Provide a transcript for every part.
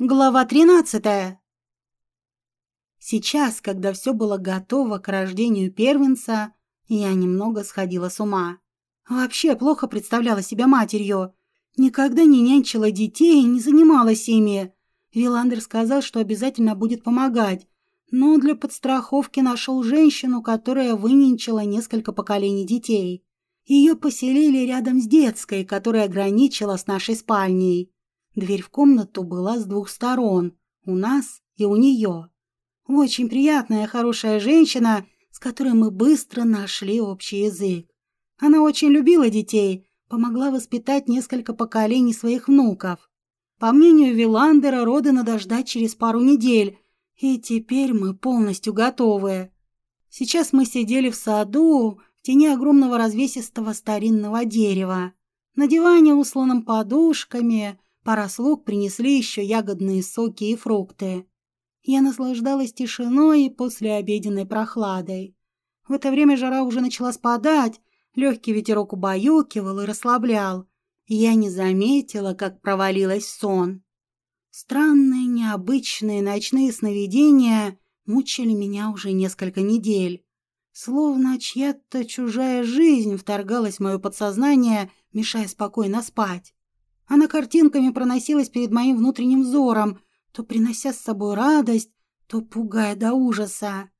Глава тринадцатая. Сейчас, когда все было готово к рождению первенца, я немного сходила с ума. Вообще плохо представляла себя матерью. Никогда не нянчила детей и не занималась ими. Виландер сказал, что обязательно будет помогать, но для подстраховки нашел женщину, которая выненчила несколько поколений детей. Ее поселили рядом с детской, которая граничила с нашей спальней. Дверь в комнату была с двух сторон, у нас и у нее. Очень приятная, хорошая женщина, с которой мы быстро нашли общий язык. Она очень любила детей, помогла воспитать несколько поколений своих внуков. По мнению Виландера, роды надо ждать через пару недель, и теперь мы полностью готовы. Сейчас мы сидели в саду, в тени огромного развесистого старинного дерева. На диване, усланном подушками, Пара слуг принесли еще ягодные соки и фрукты. Я наслаждалась тишиной и послеобеденной прохладой. В это время жара уже начала спадать, легкий ветерок убаюкивал и расслаблял. Я не заметила, как провалилась сон. Странные, необычные ночные сновидения мучили меня уже несколько недель. Словно чья-то чужая жизнь вторгалась в мое подсознание, мешая спокойно спать. Она картинками проносилась перед моим внутренним взором, то принося с собой радость, то пугая до ужаса.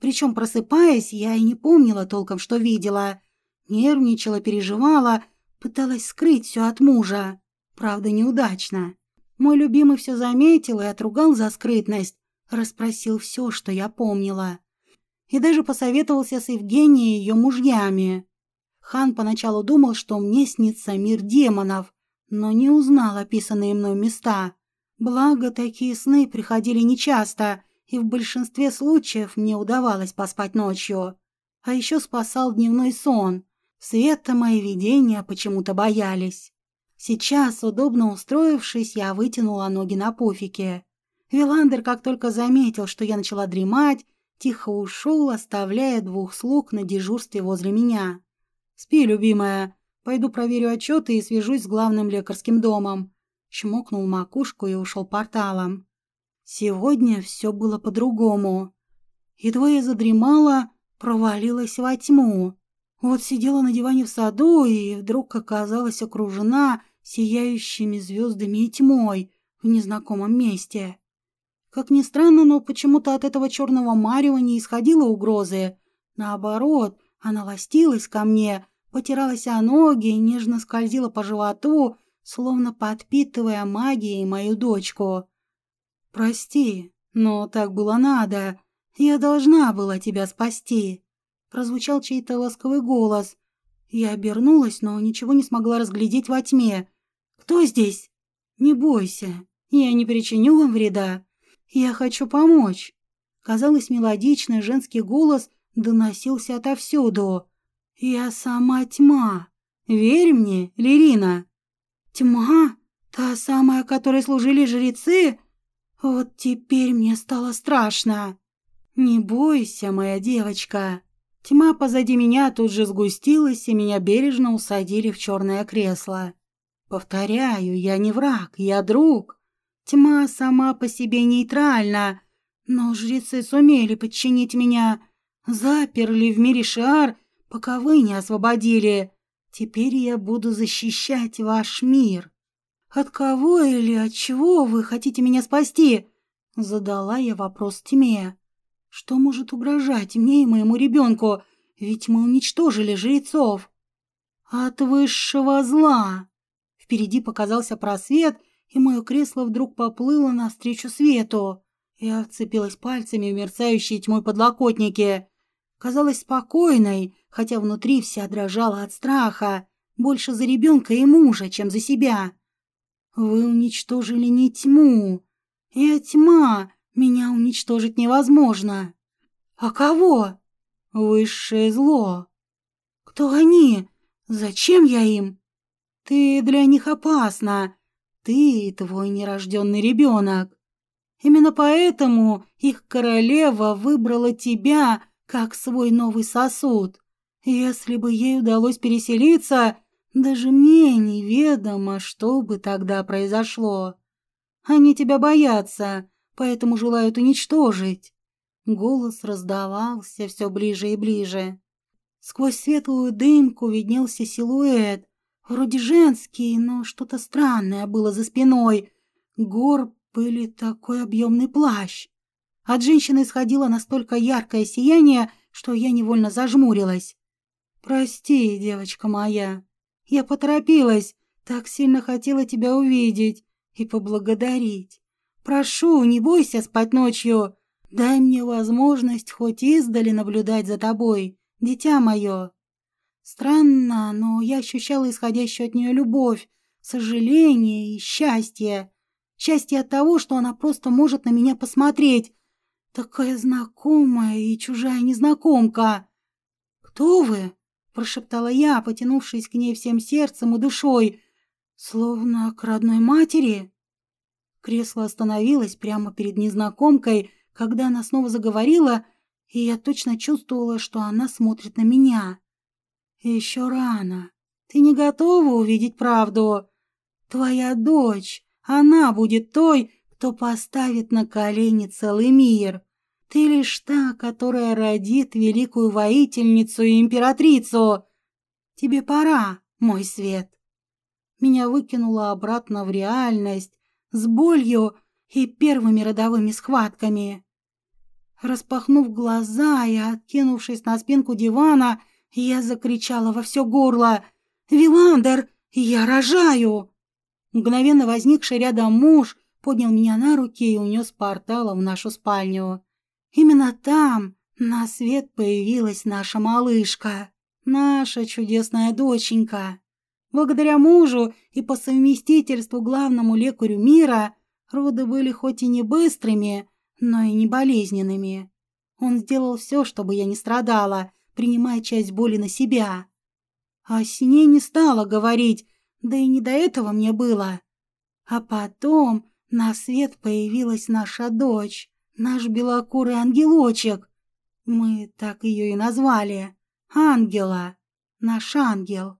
Причем, просыпаясь, я и не помнила толком, что видела. Нервничала, переживала, пыталась скрыть все от мужа. Правда, неудачно. Мой любимый все заметил и отругал за скрытность, расспросил все, что я помнила. И даже посоветовался с Евгенией и ее мужьями. Хан поначалу думал, что мне снится мир демонов, но не узнал описанные мной места. Благо, такие сны приходили нечасто, и в большинстве случаев мне удавалось поспать ночью. А еще спасал дневной сон. Света мои видения почему-то боялись. Сейчас, удобно устроившись, я вытянула ноги на пуфике. Виландер, как только заметил, что я начала дремать, тихо ушел, оставляя двух слуг на дежурстве возле меня. «Спи, любимая, Пойду проверю отчеты и свяжусь с главным лекарским домом. Чмокнул макушку и ушел порталом. Сегодня все было по-другому. Едва я задремала, провалилась во тьму. Вот сидела на диване в саду и вдруг оказалась окружена сияющими звездами и тьмой в незнакомом месте. Как ни странно, но почему-то от этого черного марева не исходило угрозы. Наоборот, она ластилась ко мне, потиралась о ноги и нежно скользила по животу, словно подпитывая магией мою дочку. «Прости, но так было надо. Я должна была тебя спасти», — прозвучал чей-то ласковый голос. Я обернулась, но ничего не смогла разглядеть во тьме. «Кто здесь?» «Не бойся, я не причиню вам вреда. Я хочу помочь». Казалось, мелодичный женский голос доносился отовсюду. «Я сама тьма. Верь мне, Лирина». «Тьма? Та самая, которой служили жрецы? Вот теперь мне стало страшно». «Не бойся, моя девочка». Тьма позади меня тут же сгустилась, и меня бережно усадили в черное кресло. Повторяю, я не враг, я друг. Тьма сама по себе нейтральна, но жрецы сумели подчинить меня, заперли в мире шар пока вы не освободили. Теперь я буду защищать ваш мир. От кого или от чего вы хотите меня спасти? Задала я вопрос тьме. Что может угрожать мне и моему ребенку? Ведь мы уничтожили жрецов. От высшего зла. Впереди показался просвет, и мое кресло вдруг поплыло навстречу свету. Я вцепилась пальцами в мерцающие тьмой подлокотники. Казалась спокойной, хотя внутри вся дрожала от страха, больше за ребенка и мужа, чем за себя. Вы уничтожили не тьму, и тьма меня уничтожить невозможно. А кого? Высшее зло. Кто они? Зачем я им? Ты для них опасна. Ты твой нерожденный ребенок. Именно поэтому их королева выбрала тебя как свой новый сосуд. Если бы ей удалось переселиться, даже мне неведомо, что бы тогда произошло. Они тебя боятся, поэтому желают уничтожить. Голос раздавался все ближе и ближе. Сквозь светлую дымку виднелся силуэт, вроде женский, но что-то странное было за спиной. Горб или такой объемный плащ. От женщины исходило настолько яркое сияние, что я невольно зажмурилась. «Прости, девочка моя, я поторопилась, так сильно хотела тебя увидеть и поблагодарить. Прошу, не бойся спать ночью, дай мне возможность хоть издали наблюдать за тобой, дитя мое». Странно, но я ощущала исходящую от нее любовь, сожаление и счастье. Счастье от того, что она просто может на меня посмотреть. Такая знакомая и чужая незнакомка. «Кто вы?» – прошептала я, потянувшись к ней всем сердцем и душой, словно к родной матери. Кресло остановилось прямо перед незнакомкой, когда она снова заговорила, и я точно чувствовала, что она смотрит на меня. Еще рано. Ты не готова увидеть правду. Твоя дочь, она будет той, кто поставит на колени целый мир. Ты лишь та, которая родит великую воительницу и императрицу. Тебе пора, мой свет. Меня выкинуло обратно в реальность с болью и первыми родовыми схватками. Распахнув глаза и откинувшись на спинку дивана, я закричала во все горло «Виландер, я рожаю!» Мгновенно возникший рядом муж поднял меня на руки и унес порталом в нашу спальню. Именно там на свет появилась наша малышка, наша чудесная доченька. Благодаря мужу и по совместительству главному лекарю мира роды были хоть и не быстрыми, но и не болезненными. Он сделал все, чтобы я не страдала, принимая часть боли на себя. А с ней не стала говорить, да и не до этого мне было. А потом на свет появилась наша дочь, наш белокурый ангелочек. Мы так ее и назвали. Ангела. Наш ангел.